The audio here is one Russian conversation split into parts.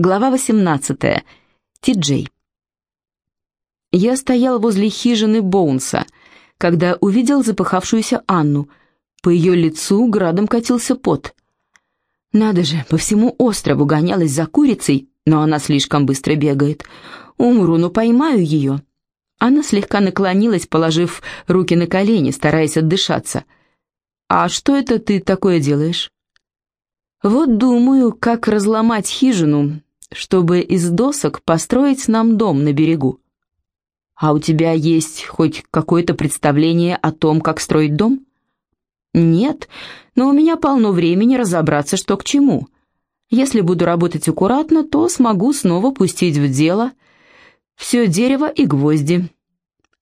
Глава 18. Ти-Джей. Я стоял возле хижины Боунса, когда увидел запыхавшуюся Анну. По ее лицу градом катился пот. Надо же, по всему острову гонялась за курицей, но она слишком быстро бегает. Умру, но поймаю ее. Она слегка наклонилась, положив руки на колени, стараясь отдышаться. «А что это ты такое делаешь?» «Вот думаю, как разломать хижину, чтобы из досок построить нам дом на берегу. А у тебя есть хоть какое-то представление о том, как строить дом? Нет, но у меня полно времени разобраться, что к чему. Если буду работать аккуратно, то смогу снова пустить в дело все дерево и гвозди.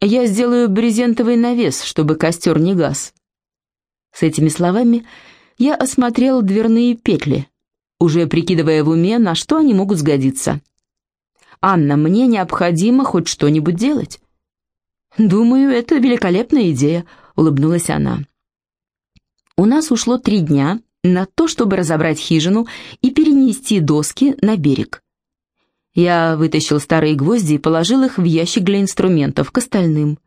Я сделаю брезентовый навес, чтобы костер не гас. С этими словами я осмотрел дверные петли – уже прикидывая в уме, на что они могут сгодиться. «Анна, мне необходимо хоть что-нибудь делать». «Думаю, это великолепная идея», — улыбнулась она. «У нас ушло три дня на то, чтобы разобрать хижину и перенести доски на берег. Я вытащил старые гвозди и положил их в ящик для инструментов, к остальным.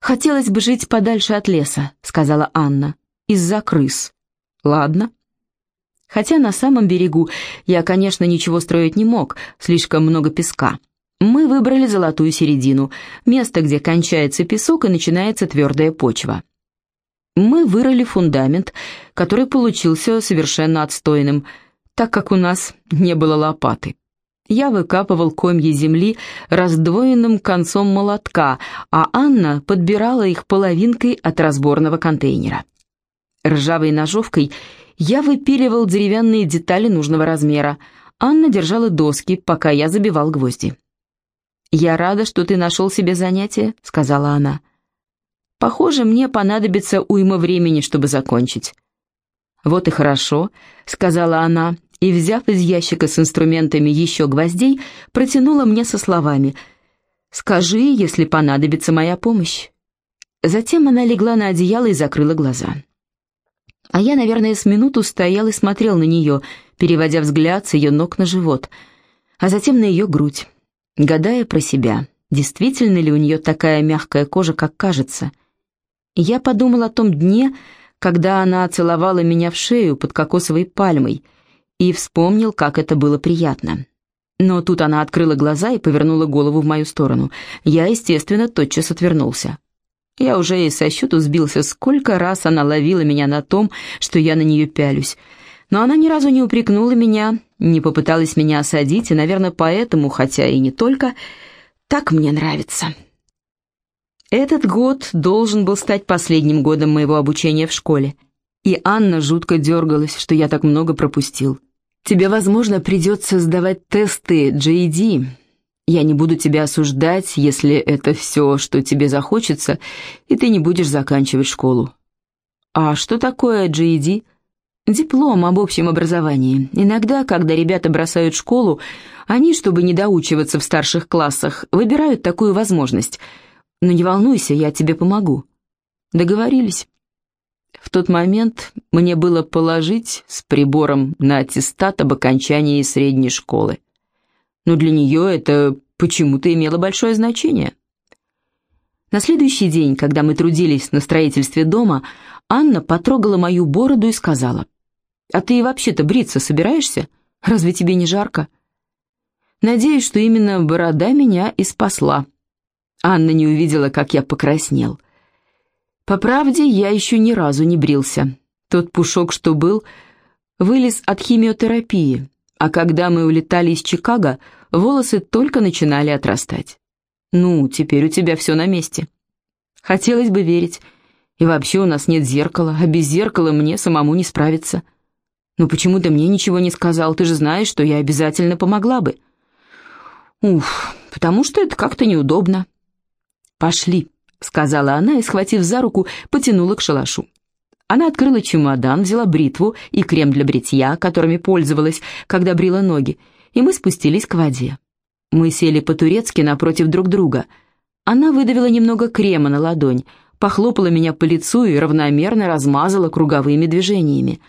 «Хотелось бы жить подальше от леса», — сказала Анна, — «из-за крыс». «Ладно». Хотя на самом берегу я, конечно, ничего строить не мог, слишком много песка. Мы выбрали золотую середину, место, где кончается песок и начинается твердая почва. Мы вырыли фундамент, который получился совершенно отстойным, так как у нас не было лопаты. Я выкапывал комья земли раздвоенным концом молотка, а Анна подбирала их половинкой от разборного контейнера. Ржавой ножовкой я выпиливал деревянные детали нужного размера. Анна держала доски, пока я забивал гвозди. «Я рада, что ты нашел себе занятие», — сказала она. «Похоже, мне понадобится уйма времени, чтобы закончить». «Вот и хорошо», — сказала она, и, взяв из ящика с инструментами еще гвоздей, протянула мне со словами «Скажи, если понадобится моя помощь». Затем она легла на одеяло и закрыла глаза. А я, наверное, с минуту стоял и смотрел на нее, переводя взгляд с ее ног на живот, а затем на ее грудь, гадая про себя, действительно ли у нее такая мягкая кожа, как кажется. Я подумал о том дне, когда она целовала меня в шею под кокосовой пальмой, и вспомнил, как это было приятно. Но тут она открыла глаза и повернула голову в мою сторону. Я, естественно, тотчас отвернулся. Я уже и со счету сбился, сколько раз она ловила меня на том, что я на нее пялюсь. Но она ни разу не упрекнула меня, не попыталась меня осадить, и, наверное, поэтому, хотя и не только, так мне нравится. Этот год должен был стать последним годом моего обучения в школе. И Анна жутко дергалась, что я так много пропустил. «Тебе, возможно, придется сдавать тесты GED», я не буду тебя осуждать, если это все, что тебе захочется, и ты не будешь заканчивать школу. А что такое GED? Диплом об общем образовании. Иногда, когда ребята бросают школу, они, чтобы не доучиваться в старших классах, выбирают такую возможность. Но не волнуйся, я тебе помогу. Договорились. В тот момент мне было положить с прибором на аттестат об окончании средней школы но для нее это почему-то имело большое значение. На следующий день, когда мы трудились на строительстве дома, Анна потрогала мою бороду и сказала, «А ты вообще-то бриться собираешься? Разве тебе не жарко?» Надеюсь, что именно борода меня и спасла. Анна не увидела, как я покраснел. По правде, я еще ни разу не брился. Тот пушок, что был, вылез от химиотерапии, а когда мы улетали из Чикаго, волосы только начинали отрастать. Ну, теперь у тебя все на месте. Хотелось бы верить. И вообще у нас нет зеркала, а без зеркала мне самому не справиться. Но почему ты мне ничего не сказал? Ты же знаешь, что я обязательно помогла бы. Уф, потому что это как-то неудобно. Пошли, сказала она и, схватив за руку, потянула к шалашу. Она открыла чемодан, взяла бритву и крем для бритья, которыми пользовалась, когда брила ноги, и мы спустились к воде. Мы сели по-турецки напротив друг друга. Она выдавила немного крема на ладонь, похлопала меня по лицу и равномерно размазала круговыми движениями.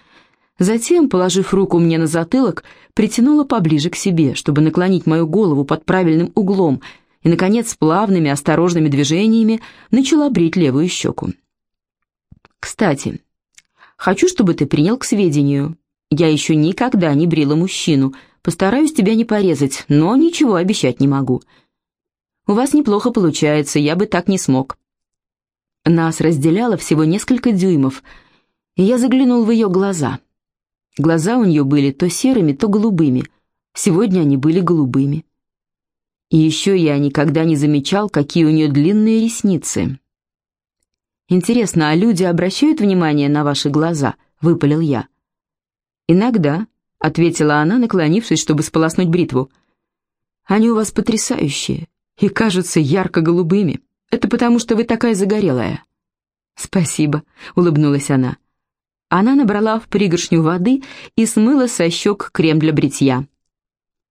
Затем, положив руку мне на затылок, притянула поближе к себе, чтобы наклонить мою голову под правильным углом, и, наконец, плавными, осторожными движениями начала брить левую щеку. «Кстати, хочу, чтобы ты принял к сведению. Я еще никогда не брила мужчину. Постараюсь тебя не порезать, но ничего обещать не могу. У вас неплохо получается, я бы так не смог». Нас разделяло всего несколько дюймов, и я заглянул в ее глаза — Глаза у нее были то серыми, то голубыми. Сегодня они были голубыми. И еще я никогда не замечал, какие у нее длинные ресницы. «Интересно, а люди обращают внимание на ваши глаза?» — выпалил я. «Иногда», — ответила она, наклонившись, чтобы сполоснуть бритву. «Они у вас потрясающие и кажутся ярко-голубыми. Это потому, что вы такая загорелая». «Спасибо», — улыбнулась она. Она набрала в пригоршню воды и смыла со щек крем для бритья.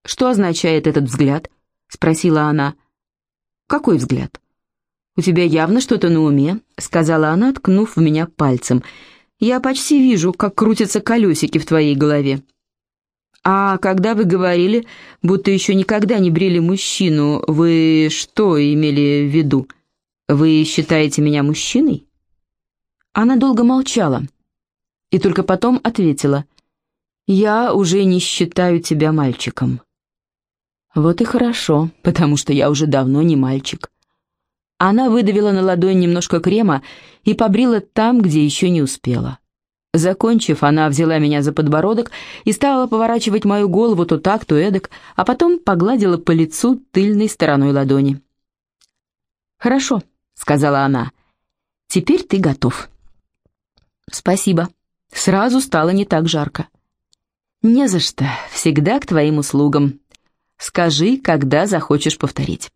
«Что означает этот взгляд?» — спросила она. «Какой взгляд?» «У тебя явно что-то на уме», — сказала она, ткнув в меня пальцем. «Я почти вижу, как крутятся колесики в твоей голове». «А когда вы говорили, будто еще никогда не брили мужчину, вы что имели в виду? Вы считаете меня мужчиной?» Она долго молчала и только потом ответила, «Я уже не считаю тебя мальчиком». «Вот и хорошо, потому что я уже давно не мальчик». Она выдавила на ладонь немножко крема и побрила там, где еще не успела. Закончив, она взяла меня за подбородок и стала поворачивать мою голову то так, то эдак, а потом погладила по лицу тыльной стороной ладони. «Хорошо», — сказала она, — «теперь ты готов». «Спасибо», Сразу стало не так жарко. «Не за что, всегда к твоим услугам. Скажи, когда захочешь повторить».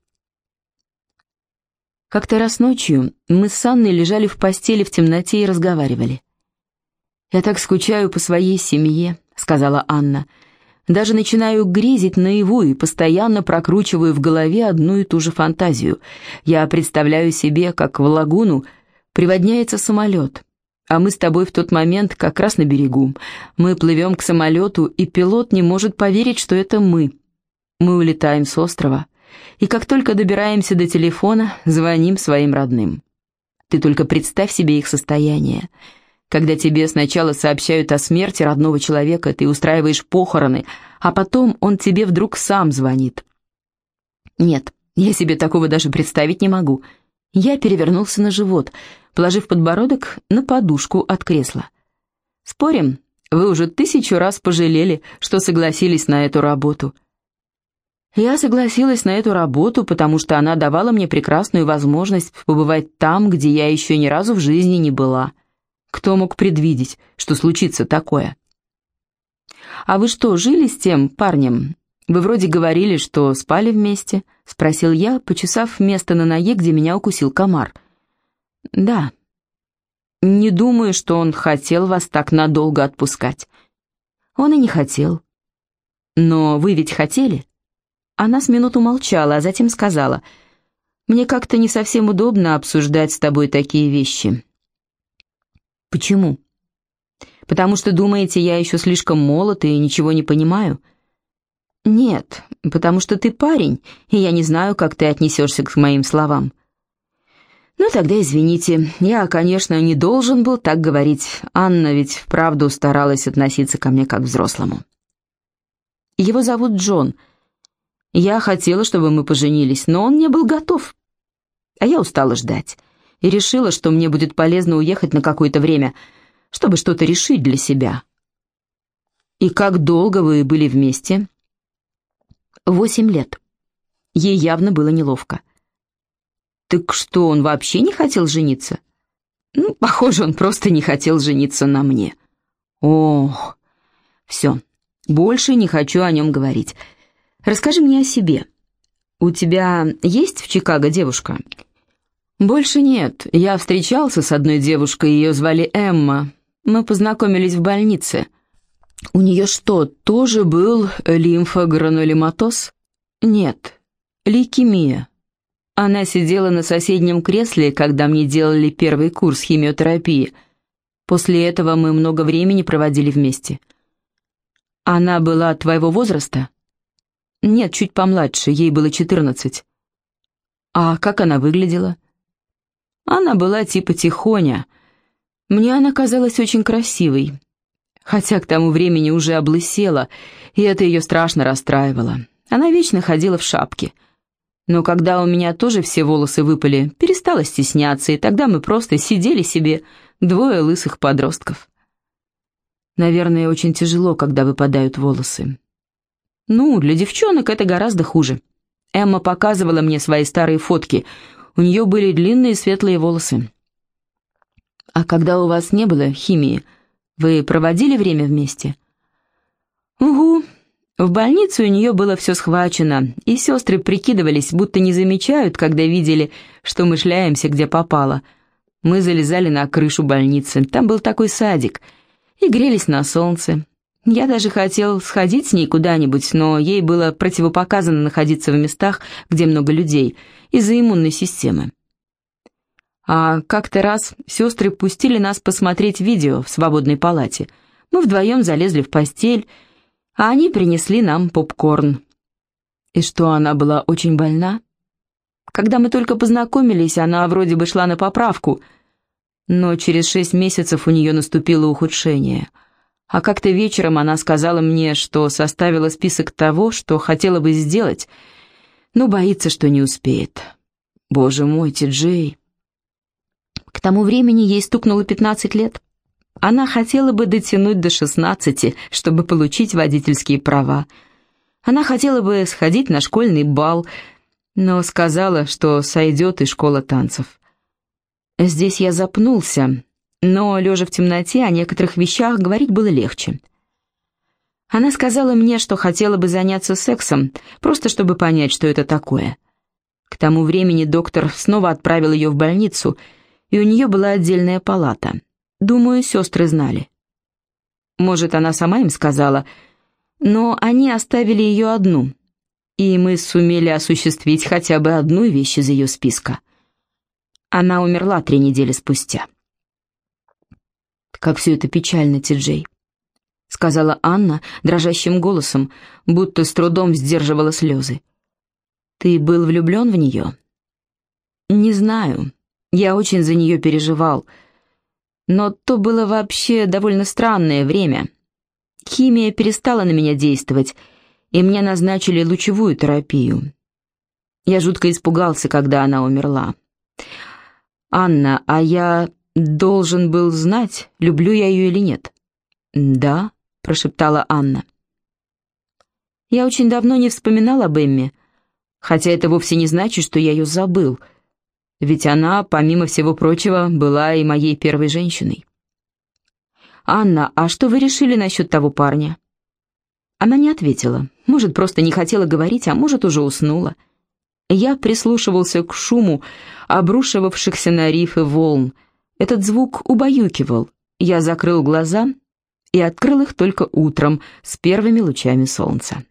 Как-то раз ночью мы с Анной лежали в постели в темноте и разговаривали. «Я так скучаю по своей семье», — сказала Анна. «Даже начинаю грезить наяву и постоянно прокручиваю в голове одну и ту же фантазию. Я представляю себе, как в лагуну приводняется самолет, а мы с тобой в тот момент как раз на берегу. Мы плывем к самолету, и пилот не может поверить, что это мы. Мы улетаем с острова, и как только добираемся до телефона, звоним своим родным. Ты только представь себе их состояние. Когда тебе сначала сообщают о смерти родного человека, ты устраиваешь похороны, а потом он тебе вдруг сам звонит. Нет, я себе такого даже представить не могу. Я перевернулся на живот — положив подбородок на подушку от кресла. «Спорим, вы уже тысячу раз пожалели, что согласились на эту работу». Я согласилась на эту работу, потому что она давала мне прекрасную возможность побывать там, где я еще ни разу в жизни не была. Кто мог предвидеть, что случится такое? «А вы что, жили с тем парнем? Вы вроде говорили, что спали вместе?» — спросил я, почесав место на ноге, где меня укусил комар — «Да. Не думаю, что он хотел вас так надолго отпускать. Он и не хотел. Но вы ведь хотели?» Она с минуту молчала, а затем сказала, «Мне как-то не совсем удобно обсуждать с тобой такие вещи». «Почему?» «Потому что думаете, я еще слишком молод и ничего не понимаю?» «Нет, потому что ты парень, и я не знаю, как ты отнесешься к моим словам. «Ну, тогда извините. Я, конечно, не должен был так говорить. Анна ведь вправду старалась относиться ко мне как к взрослому». «Его зовут Джон. Я хотела, чтобы мы поженились, но он не был готов. А я устала ждать и решила, что мне будет полезно уехать на какое-то время, чтобы что-то решить для себя». «И как долго вы были вместе?» «Восемь лет». Ей явно было неловко. Так что, он вообще не хотел жениться? Ну, похоже, он просто не хотел жениться на мне. Ох, все, больше не хочу о нем говорить. Расскажи мне о себе. У тебя есть в Чикаго девушка? Больше нет. Я встречался с одной девушкой, ее звали Эмма. Мы познакомились в больнице. У нее что, тоже был лимфогранулематоз? Нет, лейкемия. Она сидела на соседнем кресле, когда мне делали первый курс химиотерапии. После этого мы много времени проводили вместе. Она была твоего возраста? Нет, чуть помладше, ей было четырнадцать. А как она выглядела? Она была типа тихоня. Мне она казалась очень красивой, хотя к тому времени уже облысела, и это ее страшно расстраивало. Она вечно ходила в шапке. Но когда у меня тоже все волосы выпали, перестала стесняться, и тогда мы просто сидели себе, двое лысых подростков. Наверное, очень тяжело, когда выпадают волосы. Ну, для девчонок это гораздо хуже. Эмма показывала мне свои старые фотки. У нее были длинные светлые волосы. А когда у вас не было химии, вы проводили время вместе? Угу. В больнице у нее было все схвачено, и сестры прикидывались, будто не замечают, когда видели, что мы шляемся, где попало. Мы залезали на крышу больницы, там был такой садик, и грелись на солнце. Я даже хотел сходить с ней куда-нибудь, но ей было противопоказано находиться в местах, где много людей, из-за иммунной системы. А как-то раз сестры пустили нас посмотреть видео в свободной палате. Мы вдвоем залезли в постель, а они принесли нам попкорн. И что, она была очень больна? Когда мы только познакомились, она вроде бы шла на поправку, но через шесть месяцев у нее наступило ухудшение — а как-то вечером она сказала мне, что составила список того, что хотела бы сделать, но боится, что не успеет. Боже мой, Ти-Джей. К тому времени ей стукнуло 15 лет. Она хотела бы дотянуть до 16, чтобы получить водительские права. Она хотела бы сходить на школьный бал, но сказала, что сойдет из школы танцев. Здесь я запнулся, но, лежа в темноте, о некоторых вещах говорить было легче. Она сказала мне, что хотела бы заняться сексом, просто чтобы понять, что это такое. К тому времени доктор снова отправил ее в больницу, и у нее была отдельная палата. Думаю, сестры знали. Может, она сама им сказала, но они оставили ее одну, и мы сумели осуществить хотя бы одну вещь из ее списка. Она умерла три недели спустя. «Как все это печально, Ти-Джей», — сказала Анна дрожащим голосом, будто с трудом сдерживала слезы. «Ты был влюблен в нее?» «Не знаю. Я очень за нее переживал. Но то было вообще довольно странное время. Химия перестала на меня действовать, и мне назначили лучевую терапию. Я жутко испугался, когда она умерла. Анна, а я должен был знать, люблю я ее или нет. «Да», — прошептала Анна. «Я очень давно не вспоминала об Эмме, хотя это вовсе не значит, что я ее забыл, ведь она, помимо всего прочего, была и моей первой женщиной». «Анна, а что вы решили насчет того парня?» Она не ответила, может, просто не хотела говорить, а может, уже уснула. Я прислушивался к шуму обрушивавшихся на рифы волн, этот звук убаюкивал. Я закрыл глаза и открыл их только утром с первыми лучами солнца.